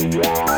Yeah.